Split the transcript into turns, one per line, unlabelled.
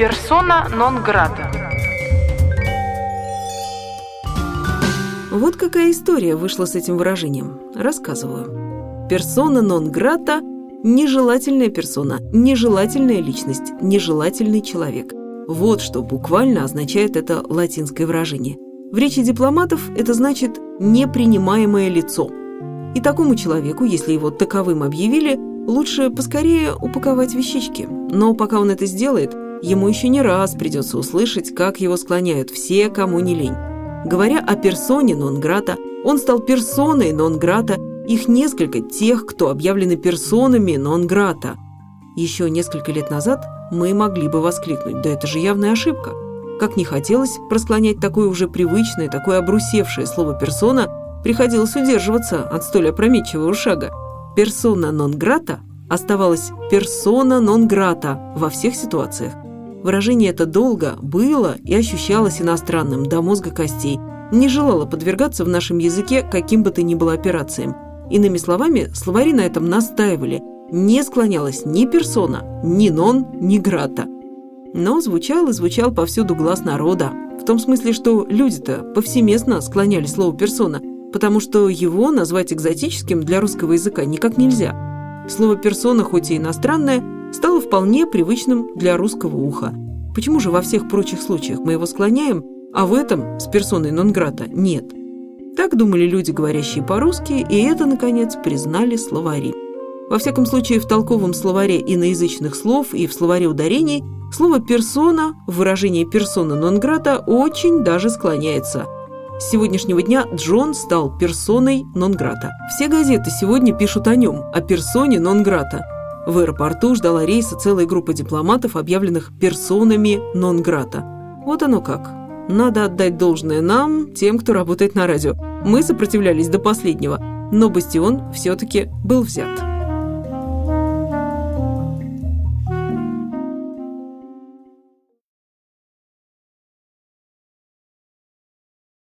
Персона нон грата.
Вот какая история вышла с этим выражением. Рассказываю. Персона нон грата – нежелательная персона, нежелательная личность, нежелательный человек. Вот что буквально означает это латинское выражение. В речи дипломатов это значит «непринимаемое лицо». И такому человеку, если его таковым объявили, лучше поскорее упаковать вещички. Но пока он это сделает, ему еще не раз придется услышать, как его склоняют все, кому не лень. Говоря о персоне нон-грата, он стал персоной нон-грата, их несколько тех, кто объявлены персонами нон-грата. Еще несколько лет назад мы могли бы воскликнуть, да это же явная ошибка. Как не хотелось просклонять такое уже привычное, такое обрусевшее слово «персона», приходилось удерживаться от столь опрометчивого шага. «Персона нон-грата» оставалась «персона нон-грата» во всех ситуациях. Выражение это долго было и ощущалось иностранным до мозга костей, не желало подвергаться в нашем языке каким бы то ни было операциям. Иными словами, словари на этом настаивали. Не склонялась ни персона, ни нон, ни грата. Но звучал и звучал повсюду глаз народа. В том смысле, что люди-то повсеместно склоняли слово «персона», потому что его назвать экзотическим для русского языка никак нельзя. Слово «персона» хоть и иностранное – вполне привычным для русского уха. Почему же во всех прочих случаях мы его склоняем, а в этом с персоной нон-грата нет? Так думали люди, говорящие по-русски, и это, наконец, признали словари. Во всяком случае, в толковом словаре иноязычных слов и в словаре ударений слово «персона» в выражении «персона нон-грата» очень даже склоняется. С сегодняшнего дня Джон стал персоной нон-грата. Все газеты сегодня пишут о нем, о персоне нон-грата – в аэропорту ждала рейса целая группа дипломатов, объявленных персонами нон-грата. Вот оно как. Надо отдать должное нам, тем, кто работает на радио. Мы сопротивлялись до последнего, но бастион все-таки был взят.